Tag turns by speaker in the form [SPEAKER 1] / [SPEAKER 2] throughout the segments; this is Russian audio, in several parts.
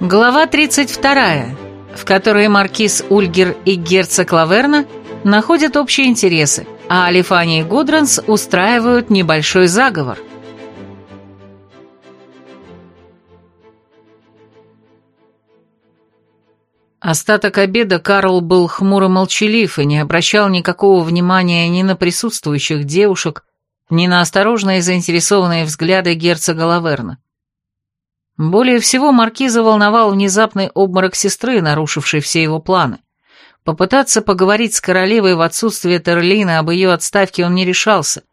[SPEAKER 1] Глава 32, в которой маркиз Ульгер и герцог Лаверна находят общие интересы, а Алифани и Гудранс устраивают небольшой заговор. Остаток обеда Карл был хмуро молчалив и не обращал никакого внимания ни на присутствующих девушек, ни на осторожные заинтересованные взгляды герцога Лаверна. Более всего маркиза волновал внезапный обморок сестры, нарушивший все его планы. Попытаться поговорить с королевой в отсутствие Терлина об ее отставке он не решался,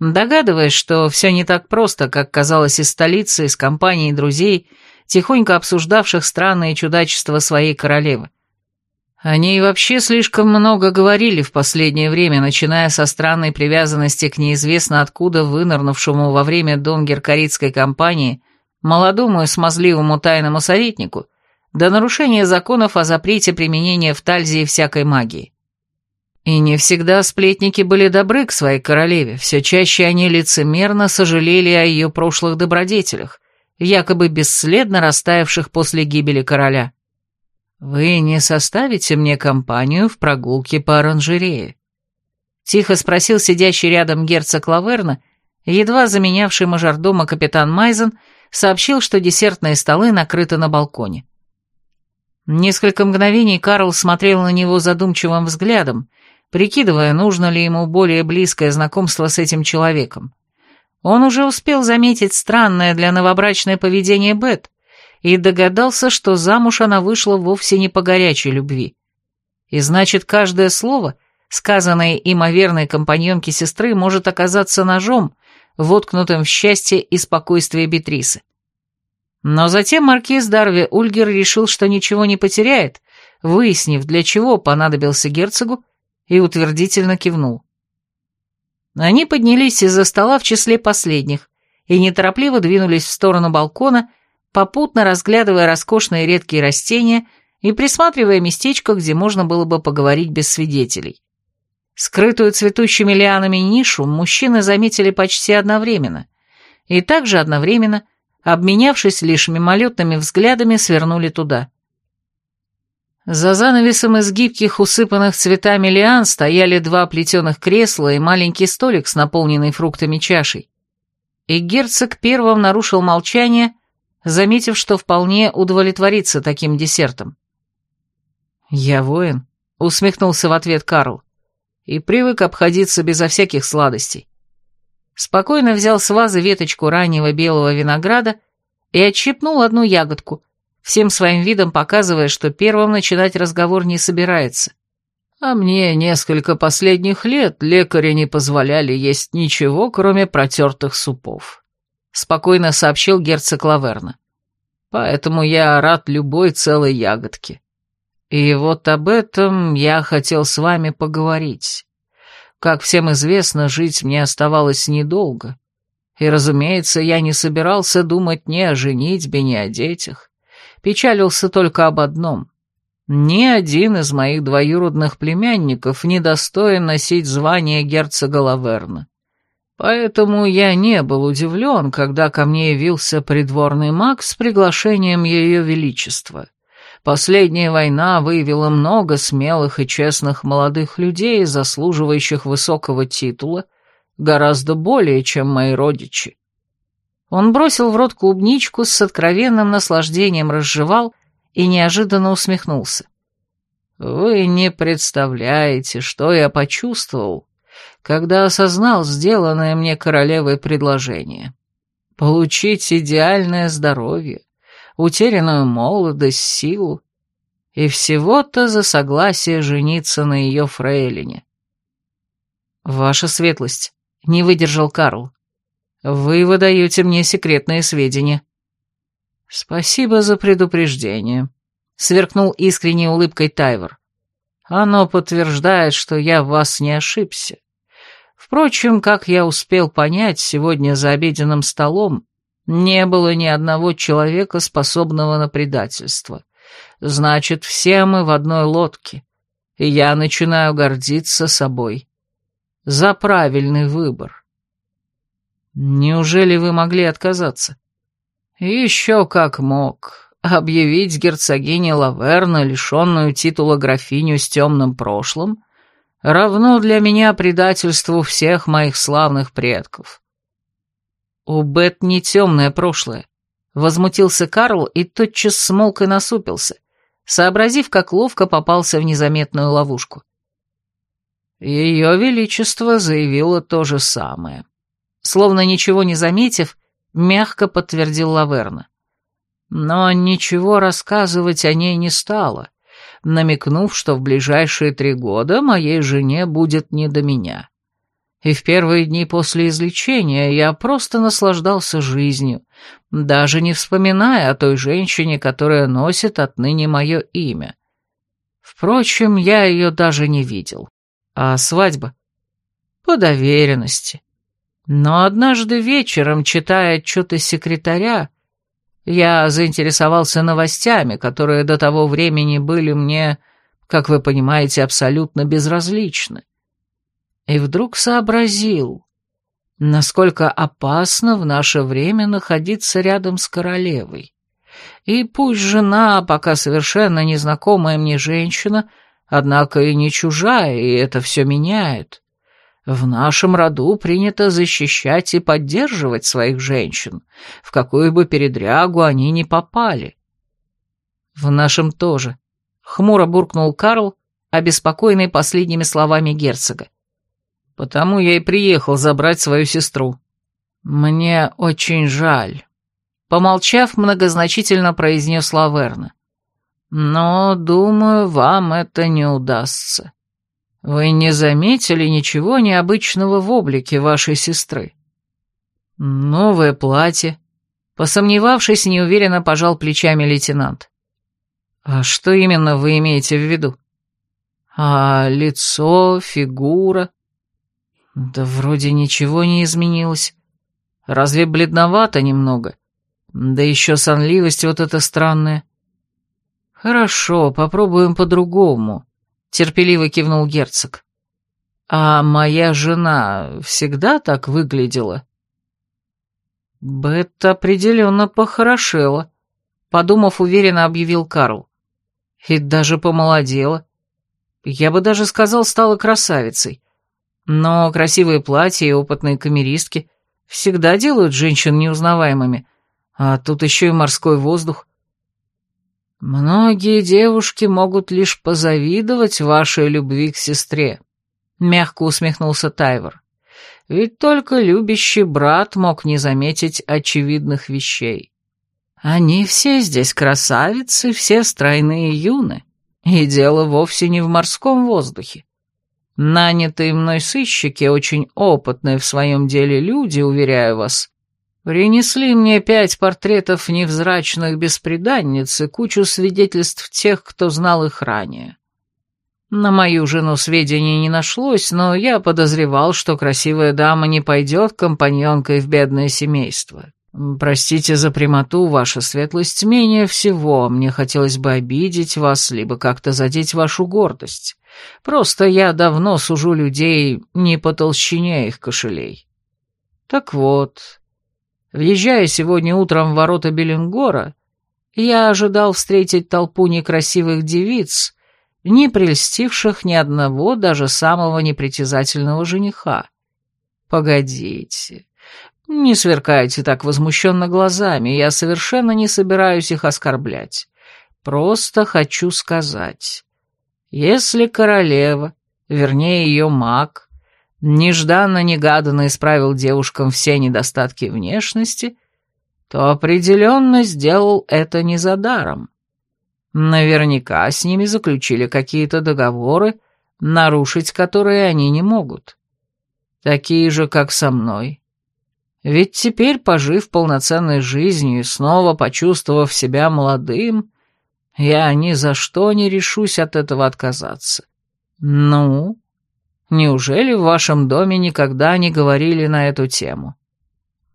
[SPEAKER 1] догадываясь, что все не так просто, как казалось из столицы, из компании друзей, тихонько обсуждавших странные чудачества своей королевы. Они и вообще слишком много говорили в последнее время, начиная со странной привязанности к неизвестно откуда вынырнувшему во время донгер-каритской кампании молодому и смазливому тайному советнику, до нарушения законов о запрете применения в Тальзии всякой магии. И не всегда сплетники были добры к своей королеве, все чаще они лицемерно сожалели о ее прошлых добродетелях, якобы бесследно растаявших после гибели короля. «Вы не составите мне компанию в прогулке по оранжерее?» Тихо спросил сидящий рядом герцог Лаверна, едва заменявший мажордома капитан Майзен, сообщил, что десертные столы накрыты на балконе. Несколько мгновений Карл смотрел на него задумчивым взглядом, прикидывая, нужно ли ему более близкое знакомство с этим человеком. Он уже успел заметить странное для новобрачное поведение Бет и догадался, что замуж она вышла вовсе не по горячей любви. И значит, каждое слово, сказанное им о верной компаньонке сестры, может оказаться ножом, воткнутым в счастье и спокойствие Бетрисы. Но затем маркиз Дарви Ульгер решил, что ничего не потеряет, выяснив, для чего понадобился герцогу, и утвердительно кивнул. Они поднялись из-за стола в числе последних и неторопливо двинулись в сторону балкона, попутно разглядывая роскошные редкие растения и присматривая местечко, где можно было бы поговорить без свидетелей. Скрытую цветущими лианами нишу мужчины заметили почти одновременно, и также одновременно – обменявшись лишь мимолетными взглядами, свернули туда. За занавесом из гибких, усыпанных цветами лиан стояли два плетеных кресла и маленький столик с наполненной фруктами чашей. И герцог первым нарушил молчание, заметив, что вполне удовлетворится таким десертом. «Я воин», — усмехнулся в ответ Карл, — «и привык обходиться безо всяких сладостей спокойно взял с вазы веточку раннего белого винограда и отщипнул одну ягодку, всем своим видом показывая, что первым начинать разговор не собирается. А мне несколько последних лет лекари не позволяли есть ничего, кроме протертых супов. Спокойно сообщил герцог Лаверна. Поэтому я рад любой целой ягодке. И вот об этом я хотел с вами поговорить. Как всем известно, жить мне оставалось недолго. И, разумеется, я не собирался думать ни о женитьбе, ни о детях. Печалился только об одном. Ни один из моих двоюродных племянников не достоин носить звание герцога Лаверна. Поэтому я не был удивлен, когда ко мне явился придворный маг с приглашением Ее Величества. Последняя война выявила много смелых и честных молодых людей, заслуживающих высокого титула, гораздо более, чем мои родичи. Он бросил в рот клубничку, с откровенным наслаждением разжевал и неожиданно усмехнулся. «Вы не представляете, что я почувствовал, когда осознал сделанное мне королевой предложение. Получить идеальное здоровье, утерянную молодость, силу, и всего-то за согласие жениться на ее фрейлине. «Ваша светлость», — не выдержал Карл, — «вы выдаете мне секретные сведения». «Спасибо за предупреждение», — сверкнул искренней улыбкой Тайвор. «Оно подтверждает, что я в вас не ошибся. Впрочем, как я успел понять, сегодня за обеденным столом не было ни одного человека, способного на предательство. Значит, все мы в одной лодке, и я начинаю гордиться собой. за правильный выбор. Неужели вы могли отказаться? Еще как мог. Объявить герцогине Лаверна, лишенную титула графиню с темным прошлым, равно для меня предательству всех моих славных предков. У Бет не темное прошлое. Возмутился Карл и тотчас смолк и насупился, сообразив, как ловко попался в незаметную ловушку. Ее Величество заявило то же самое. Словно ничего не заметив, мягко подтвердил Лаверна. Но ничего рассказывать о ней не стало, намекнув, что в ближайшие три года моей жене будет не до меня. И в первые дни после излечения я просто наслаждался жизнью, даже не вспоминая о той женщине, которая носит отныне мое имя. Впрочем, я ее даже не видел. А свадьба? По доверенности. Но однажды вечером, читая отчеты секретаря, я заинтересовался новостями, которые до того времени были мне, как вы понимаете, абсолютно безразличны. И вдруг сообразил, насколько опасно в наше время находиться рядом с королевой. И пусть жена, пока совершенно незнакомая мне женщина, однако и не чужая, и это все меняет. В нашем роду принято защищать и поддерживать своих женщин, в какую бы передрягу они ни попали. В нашем тоже. Хмуро буркнул Карл, обеспокоенный последними словами герцога. Потому я и приехал забрать свою сестру. Мне очень жаль. Помолчав, многозначительно произнес Лаверна. Но, думаю, вам это не удастся. Вы не заметили ничего необычного в облике вашей сестры? Новое платье. Посомневавшись, неуверенно пожал плечами лейтенант. А что именно вы имеете в виду? А лицо, фигура? Да вроде ничего не изменилось. Разве бледновато немного? Да еще сонливость вот эта странная. Хорошо, попробуем по-другому терпеливо кивнул герцог. А моя жена всегда так выглядела? Бет определенно похорошела, подумав, уверенно объявил Карл. И даже помолодела. Я бы даже сказал, стала красавицей. Но красивые платья и опытные камеристки всегда делают женщин неузнаваемыми, а тут еще и морской воздух. «Многие девушки могут лишь позавидовать вашей любви к сестре», — мягко усмехнулся Тайвор. «Ведь только любящий брат мог не заметить очевидных вещей. Они все здесь красавицы, все стройные юны, и дело вовсе не в морском воздухе. Нанятые мной сыщики, очень опытные в своем деле люди, уверяю вас, Принесли мне пять портретов невзрачных беспреданниц и кучу свидетельств тех, кто знал их ранее. На мою жену сведений не нашлось, но я подозревал, что красивая дама не пойдет компаньонкой в бедное семейство. Простите за прямоту, ваша светлость, менее всего мне хотелось бы обидеть вас, либо как-то задеть вашу гордость. Просто я давно сужу людей не по толщине их кошелей. Так вот, Въезжая сегодня утром в ворота Беллингора, я ожидал встретить толпу некрасивых девиц, не прельстивших ни одного, даже самого непритязательного жениха. Погодите, не сверкайте так возмущенно глазами, я совершенно не собираюсь их оскорблять. Просто хочу сказать, если королева, вернее ее маг, нежданно-негаданно исправил девушкам все недостатки внешности, то определенно сделал это не за даром. Наверняка с ними заключили какие-то договоры, нарушить которые они не могут. Такие же, как со мной. Ведь теперь, пожив полноценной жизнью и снова почувствовав себя молодым, я ни за что не решусь от этого отказаться. Ну, Неужели в вашем доме никогда не говорили на эту тему?»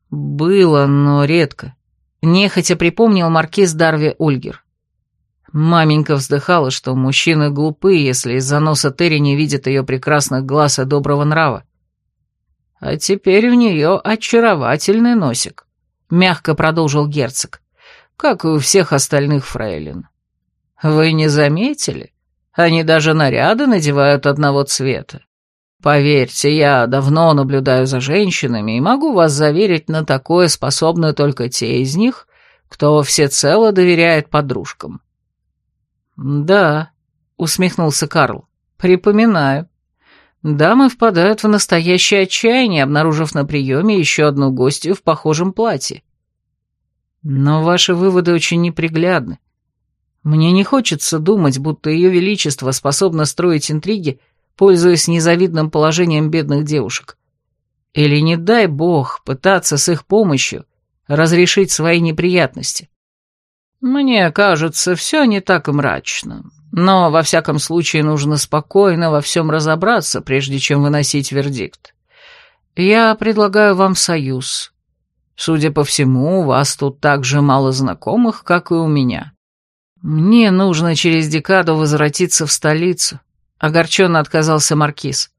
[SPEAKER 1] «Было, но редко», — нехотя припомнил маркиз Дарви Ульгер. Маменька вздыхала, что мужчины глупы, если из-за носа Терри не видят ее прекрасных глаз и доброго нрава. А теперь у нее очаровательный носик, мягко продолжил герцог, как и у всех остальных фрейлин. Вы не заметили? Они даже наряды надевают одного цвета. Поверьте, я давно наблюдаю за женщинами и могу вас заверить, на такое способны только те из них, кто всецело доверяет подружкам. Да, усмехнулся Карл, припоминаю. Дамы впадают в настоящее отчаяние, обнаружив на приеме еще одну гостью в похожем платье. Но ваши выводы очень неприглядны. Мне не хочется думать, будто ее величество способно строить интриги, пользуясь незавидным положением бедных девушек. Или, не дай бог, пытаться с их помощью разрешить свои неприятности. Мне кажется, все не так и мрачно. Но, во всяком случае, нужно спокойно во всем разобраться, прежде чем выносить вердикт. Я предлагаю вам союз. Судя по всему, у вас тут так же мало знакомых, как и у меня. Мне нужно через декаду возвратиться в столицу, огорченно отказался Маркиз.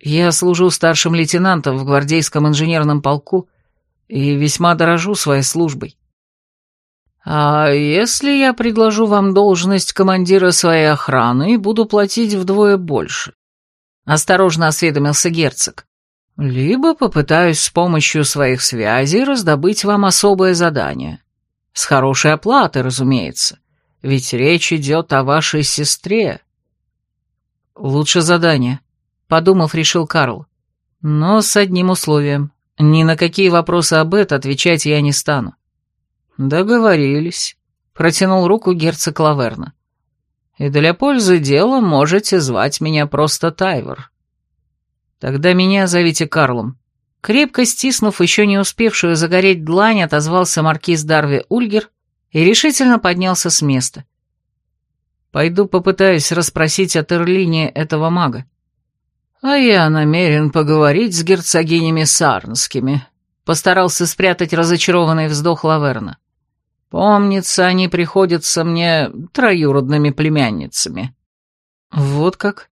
[SPEAKER 1] Я служу старшим лейтенантом в гвардейском инженерном полку и весьма дорожу своей службой. А если я предложу вам должность командира своей охраны и буду платить вдвое больше? Осторожно осведомился герцог. Либо попытаюсь с помощью своих связей раздобыть вам особое задание. С хорошей оплатой, разумеется ведь речь идет о вашей сестре». «Лучше задание», — подумав, решил Карл. «Но с одним условием. Ни на какие вопросы об этом отвечать я не стану». «Договорились», — протянул руку герцог Лаверна. «И для пользы дела можете звать меня просто Тайвор». «Тогда меня зовите Карлом». Крепко стиснув еще не успевшую загореть длань, отозвался маркиз Дарви Ульгер и решительно поднялся с места. Пойду попытаюсь расспросить о Терлине этого мага. А я намерен поговорить с герцогинями Сарнскими, постарался спрятать разочарованный вздох Лаверна. Помнится, они приходятся мне троюродными племянницами. Вот как?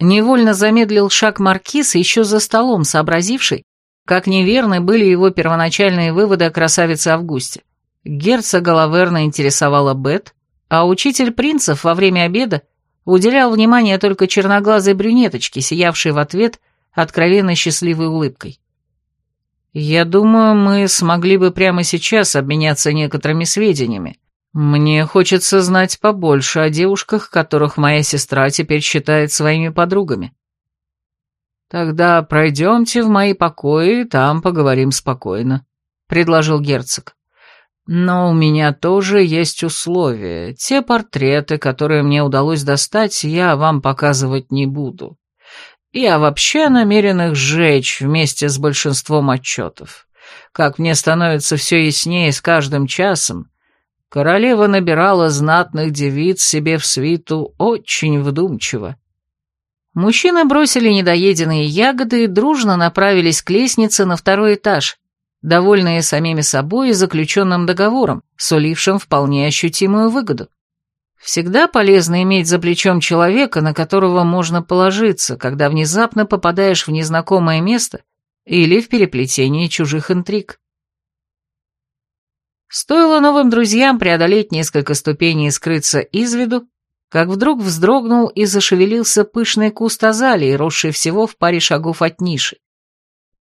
[SPEAKER 1] Невольно замедлил шаг маркиз, еще за столом сообразивший, как неверны были его первоначальные выводы о красавице Августе. Герцога Лаверна интересовала Бет, а учитель принцев во время обеда уделял внимание только черноглазой брюнеточке, сиявшей в ответ откровенно счастливой улыбкой. «Я думаю, мы смогли бы прямо сейчас обменяться некоторыми сведениями. Мне хочется знать побольше о девушках, которых моя сестра теперь считает своими подругами». «Тогда пройдемте в мои покои, там поговорим спокойно», — предложил герцог. Но у меня тоже есть условия. Те портреты, которые мне удалось достать, я вам показывать не буду. Я вообще намерен их сжечь вместе с большинством отчетов. Как мне становится все яснее с каждым часом, королева набирала знатных девиц себе в свиту очень вдумчиво. Мужчины бросили недоеденные ягоды и дружно направились к лестнице на второй этаж, довольные самими собой и заключенным договором, сулившим вполне ощутимую выгоду. Всегда полезно иметь за плечом человека, на которого можно положиться, когда внезапно попадаешь в незнакомое место или в переплетение чужих интриг. Стоило новым друзьям преодолеть несколько ступеней и скрыться из виду, как вдруг вздрогнул и зашевелился пышный куст азалии, росший всего в паре шагов от ниши.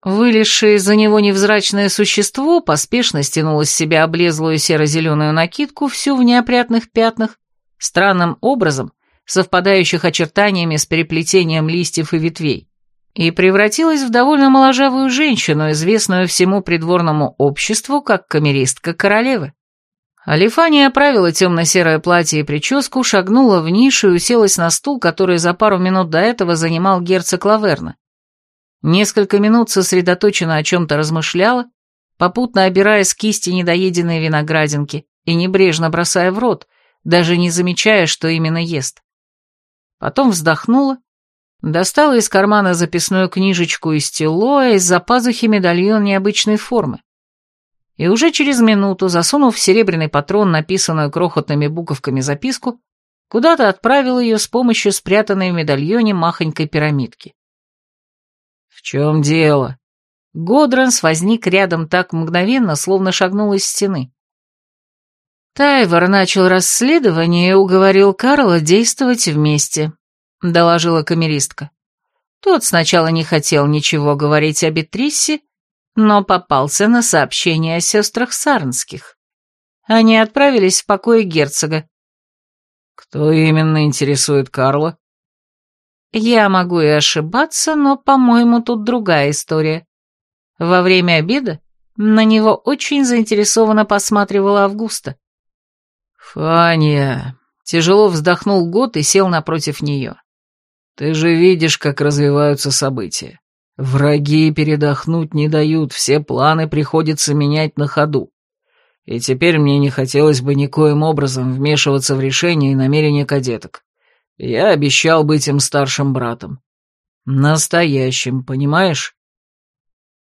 [SPEAKER 1] Вылезшее из-за него невзрачное существо поспешно стянуло с себя облезлую серо-зеленую накидку, всю в неопрятных пятнах, странным образом, совпадающих очертаниями с переплетением листьев и ветвей, и превратилась в довольно моложавую женщину, известную всему придворному обществу как камеристка королевы. Алифания оправила темно-серое платье и прическу, шагнула в нишу и уселась на стул, который за пару минут до этого занимал герцог Лаверна. Несколько минут сосредоточенно о чем-то размышляла, попутно обирая с кисти недоеденные виноградинки и небрежно бросая в рот, даже не замечая, что именно ест. Потом вздохнула, достала из кармана записную книжечку из стело, а из-за пазухи медальон необычной формы. И уже через минуту, засунув в серебряный патрон, написанную крохотными буковками записку, куда-то отправил ее с помощью спрятанной в медальоне махонькой пирамидки. «В чем дело?» Годранс возник рядом так мгновенно, словно шагнул из стены. Тайвор начал расследование и уговорил Карла действовать вместе, доложила камеристка. Тот сначала не хотел ничего говорить о Бетриссе, но попался на сообщение о сестрах Сарнских. Они отправились в покое герцога.
[SPEAKER 2] «Кто именно интересует Карла?»
[SPEAKER 1] «Я могу и ошибаться, но, по-моему, тут другая история. Во время обеда на него очень заинтересованно посматривала Августа.
[SPEAKER 2] «Фаня!» Тяжело вздохнул Год и сел напротив нее. «Ты же видишь, как развиваются события. Враги передохнуть не дают, все планы приходится менять на ходу. И теперь мне не хотелось бы никоим образом вмешиваться в решения и намерения кадеток. Я обещал быть им старшим братом. Настоящим, понимаешь?»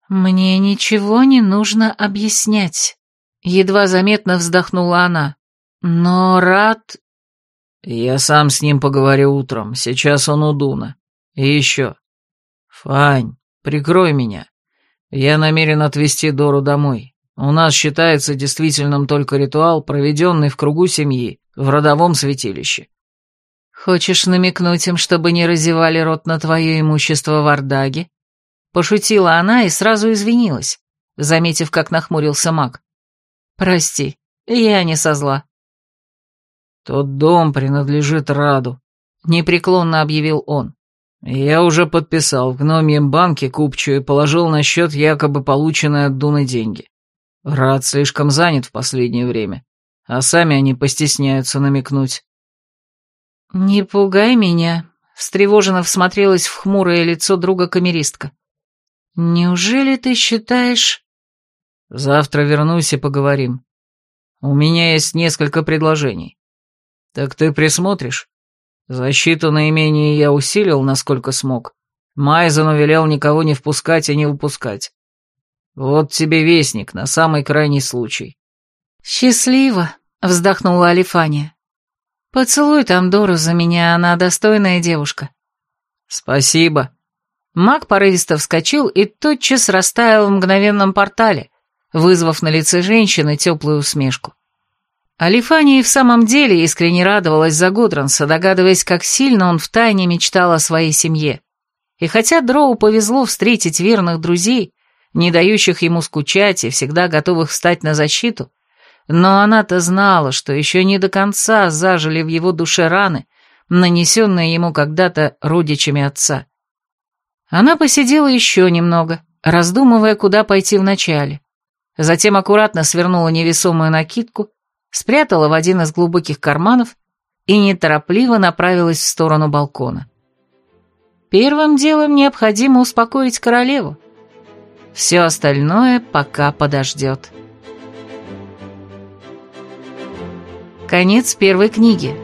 [SPEAKER 1] «Мне ничего не нужно объяснять», — едва заметно вздохнула она. «Но рад...»
[SPEAKER 2] «Я сам с ним поговорю утром, сейчас он у Дуна. И еще. Фань, прикрой меня. Я намерен отвезти Дору домой. У нас считается действительным только ритуал, проведенный в кругу семьи, в родовом святилище».
[SPEAKER 1] «Хочешь намекнуть им, чтобы не разевали рот на твое имущество в Ардаге?» Пошутила она и сразу извинилась, заметив, как нахмурился маг. «Прости, я не со зла».
[SPEAKER 2] «Тот дом принадлежит Раду», — непреклонно объявил он. «Я уже подписал в гномьем банке купчую и положил на счет якобы полученные от Дуны деньги. Рад слишком занят в последнее время, а сами они постесняются намекнуть».
[SPEAKER 1] «Не пугай меня», — встревоженно всмотрелась в хмурое лицо друга камеристка. «Неужели ты считаешь...»
[SPEAKER 2] «Завтра вернусь и поговорим. У меня есть несколько предложений. «Так ты присмотришь? Защиту на имении я усилил, насколько смог. Майзену велел никого не впускать и не выпускать. Вот тебе вестник на самый крайний случай».
[SPEAKER 1] «Счастливо», — вздохнула Алифания. «Поцелуй там Дору за меня, она достойная девушка».
[SPEAKER 2] «Спасибо».
[SPEAKER 1] Маг порывисто вскочил и тотчас растаял в мгновенном портале, вызвав на лице женщины теплую усмешку. Алифания в самом деле искренне радовалась за Гудранса, догадываясь, как сильно он втайне мечтал о своей семье. И хотя Дроу повезло встретить верных друзей, не дающих ему скучать и всегда готовых встать на защиту, но она-то знала, что еще не до конца зажили в его душе раны, нанесенные ему когда-то родичами отца. Она посидела еще немного, раздумывая, куда пойти вначале. Затем аккуратно свернула невесомую накидку, спрятала в один из глубоких карманов и неторопливо направилась в сторону балкона. Первым делом необходимо успокоить королеву. Все остальное пока подождет. Конец первой книги.